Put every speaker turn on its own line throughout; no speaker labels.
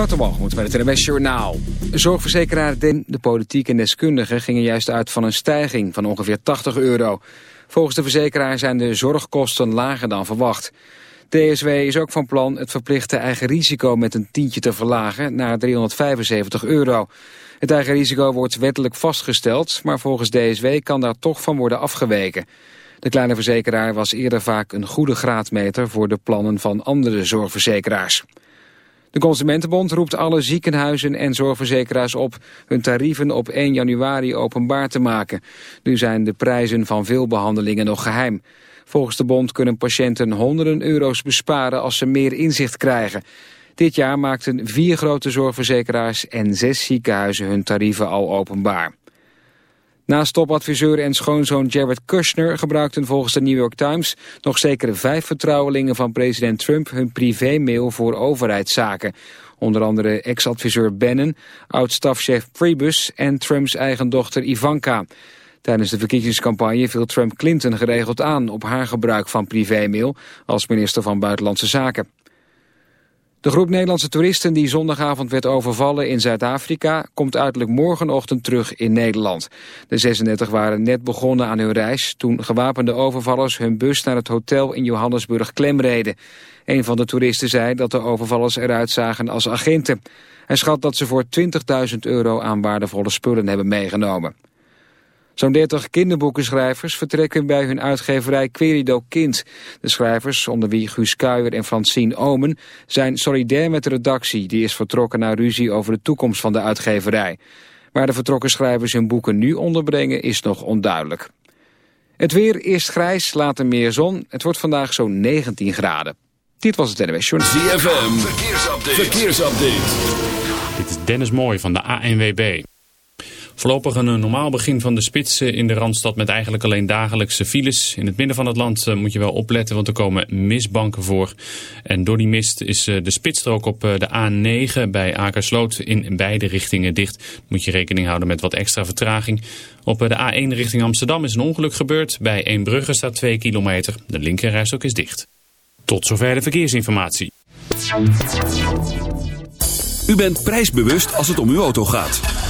Waterbalgemoed bij het NWS Journaal. Zorgverzekeraar Den, de politiek en deskundigen gingen juist uit van een stijging van ongeveer 80 euro. Volgens de verzekeraar zijn de zorgkosten lager dan verwacht. DSW is ook van plan het verplichte eigen risico met een tientje te verlagen naar 375 euro. Het eigen risico wordt wettelijk vastgesteld, maar volgens DSW kan daar toch van worden afgeweken. De kleine verzekeraar was eerder vaak een goede graadmeter voor de plannen van andere zorgverzekeraars. De Consumentenbond roept alle ziekenhuizen en zorgverzekeraars op hun tarieven op 1 januari openbaar te maken. Nu zijn de prijzen van veel behandelingen nog geheim. Volgens de bond kunnen patiënten honderden euro's besparen als ze meer inzicht krijgen. Dit jaar maakten vier grote zorgverzekeraars en zes ziekenhuizen hun tarieven al openbaar. Naast topadviseur en schoonzoon Jared Kushner gebruikten volgens de New York Times nog zeker vijf vertrouwelingen van president Trump hun privémail voor overheidszaken. Onder andere ex-adviseur Bannon, oud-stafchef Priebus en Trumps eigen dochter Ivanka. Tijdens de verkiezingscampagne viel Trump Clinton geregeld aan op haar gebruik van privémail als minister van Buitenlandse Zaken. De groep Nederlandse toeristen die zondagavond werd overvallen in Zuid-Afrika... komt uiterlijk morgenochtend terug in Nederland. De 36 waren net begonnen aan hun reis... toen gewapende overvallers hun bus naar het hotel in Johannesburg klemreden. Een van de toeristen zei dat de overvallers eruit zagen als agenten. Hij schat dat ze voor 20.000 euro aan waardevolle spullen hebben meegenomen. Zo'n 30 kinderboekenschrijvers vertrekken bij hun uitgeverij Querido Kind. De schrijvers, onder wie Guus Kuijer en Francine Omen, zijn solidair met de redactie. Die is vertrokken naar ruzie over de toekomst van de uitgeverij. Waar de vertrokken schrijvers hun boeken nu onderbrengen is nog onduidelijk. Het weer, eerst grijs, later meer zon. Het wordt vandaag zo'n 19 graden. Dit was het NWS Journal.
ZFM, verkeersupdate. verkeersupdate.
Dit is Dennis Mooij van de ANWB. Voorlopig een normaal begin van de spits in de Randstad met eigenlijk alleen dagelijkse files. In het midden van het land eh, moet je wel opletten, want er komen mistbanken voor. En door die mist is eh, de spitsstrook op eh, de A9 bij Akersloot in beide richtingen dicht. Moet je rekening houden met wat extra vertraging. Op de A1 richting Amsterdam is een ongeluk gebeurd. Bij Eembrugge staat 2 kilometer. De linkerrijstok is dicht. Tot zover de verkeersinformatie.
U bent prijsbewust als het om uw auto gaat.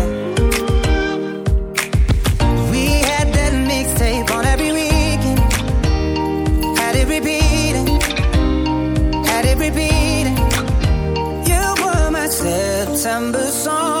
September song.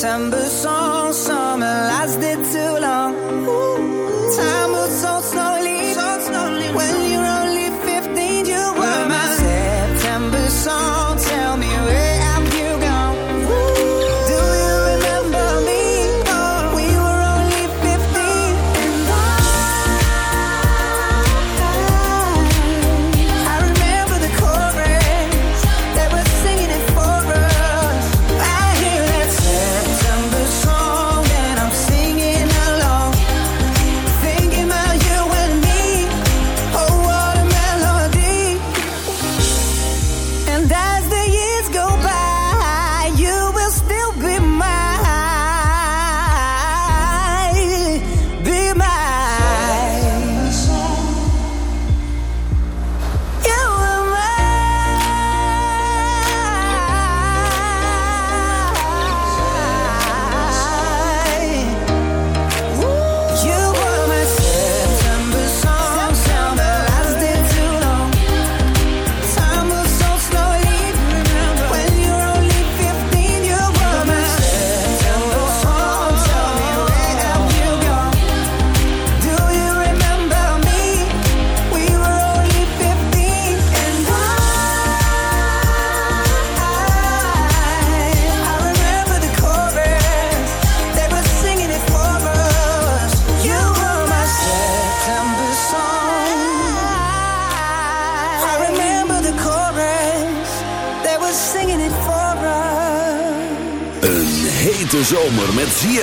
September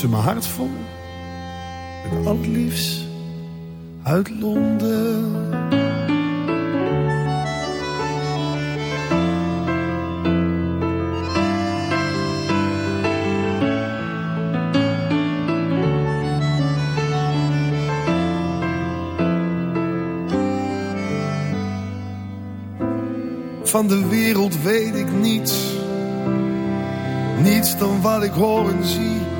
Ze mijn hart vol. Het liefst uit Londen. Van de wereld weet ik niets. Niets dan wat ik hoor en zie.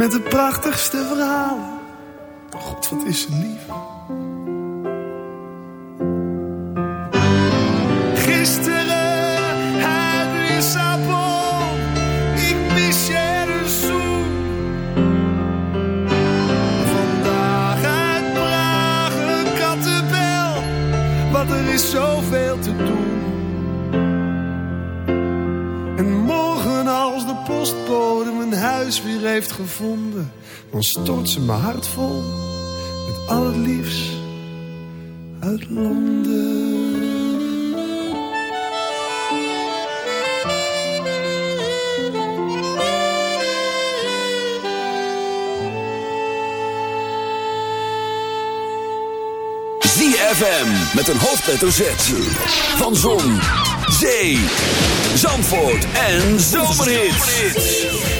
Met de prachtigste verhalen. God, wat is ze lief. Gisteren uit Lissabon. Ik mis je een zoen. Vandaag uit Praag een kattenbel. Want er is zoveel te doen. En morgen als de postbode huis weer heeft gevonden, dan stort ze mijn hart vol met al het liefst uit Londen.
ZFM met een hoofdletter Z. Van Zon, Zee, Zandvoort en Zomerhits.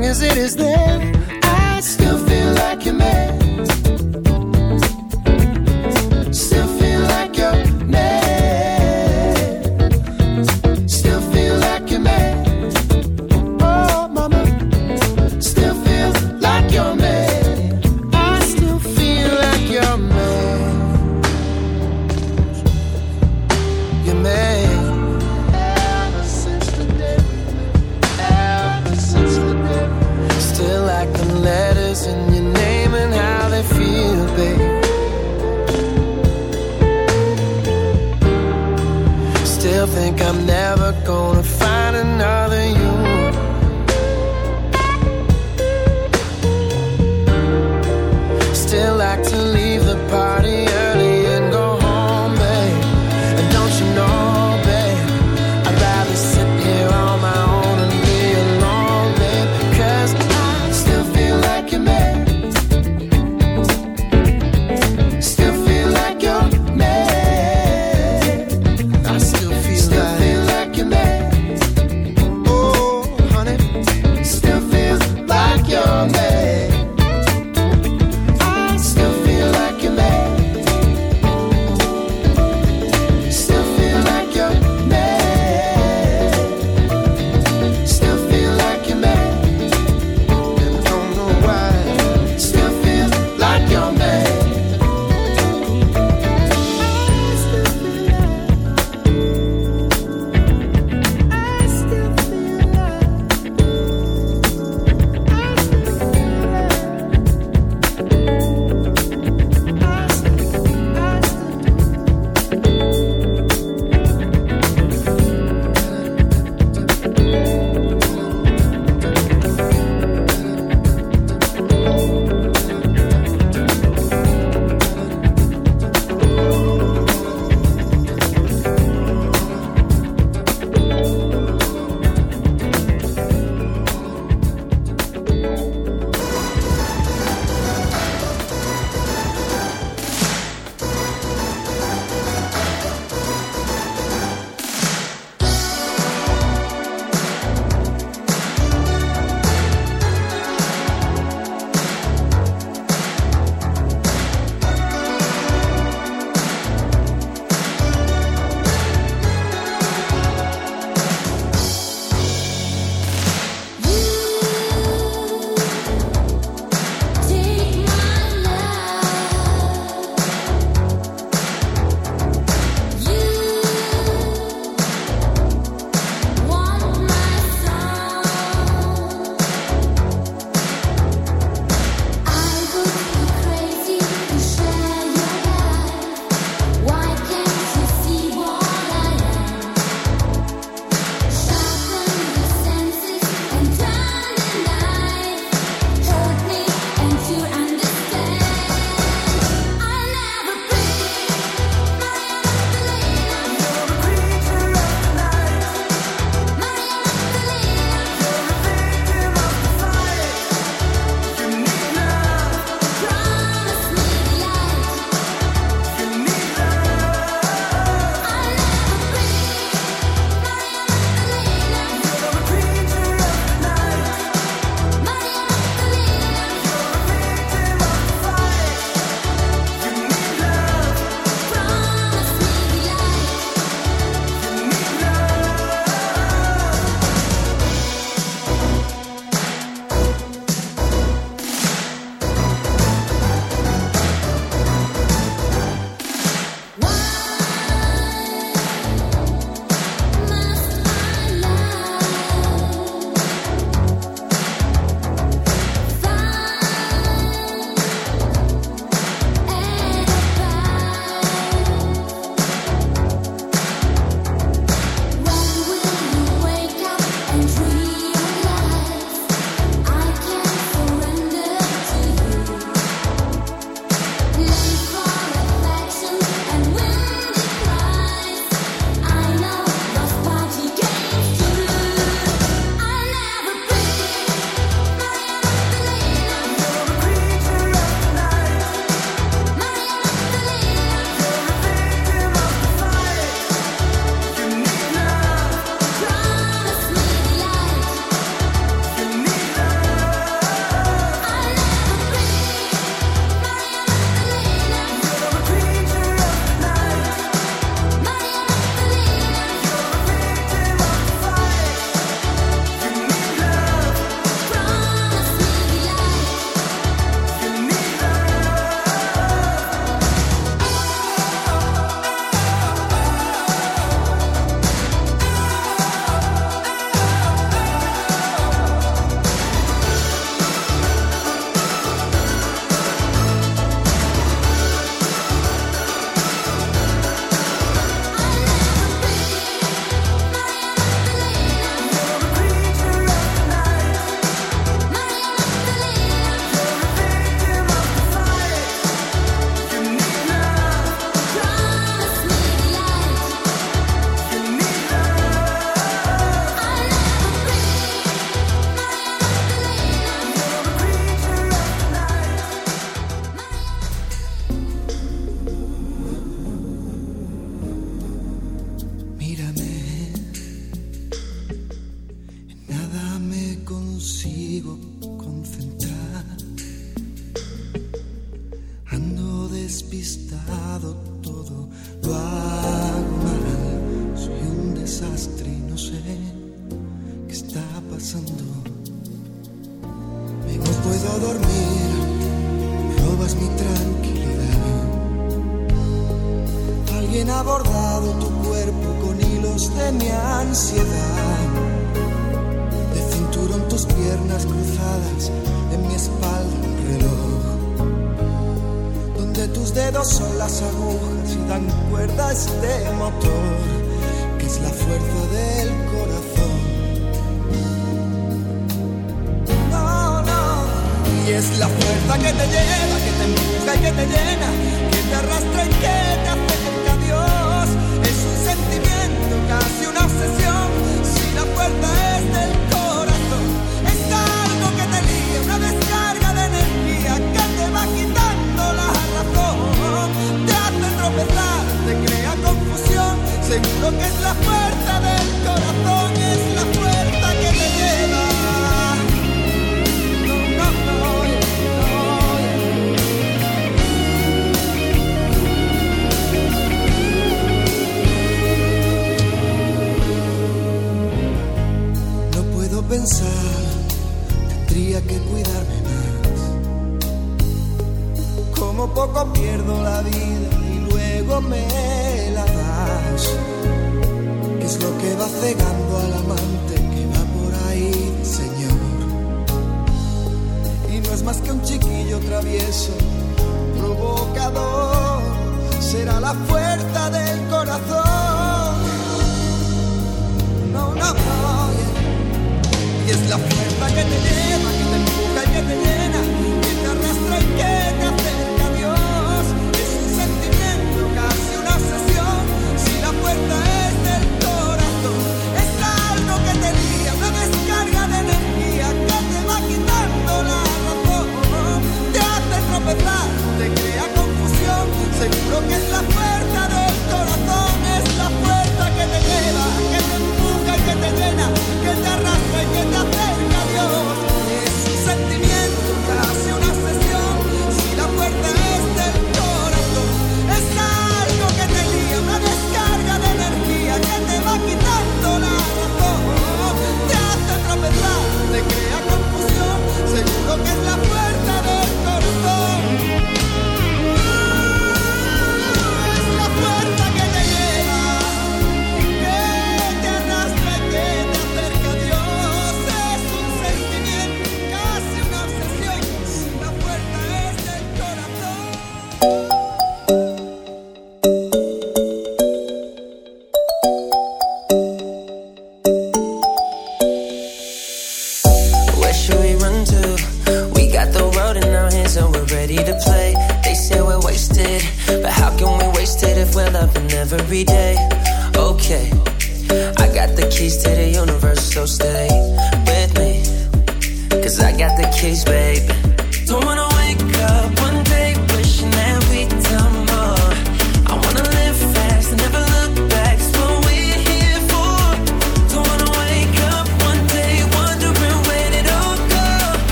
long as it is there, I still feel like your
man.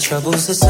Troubles aside.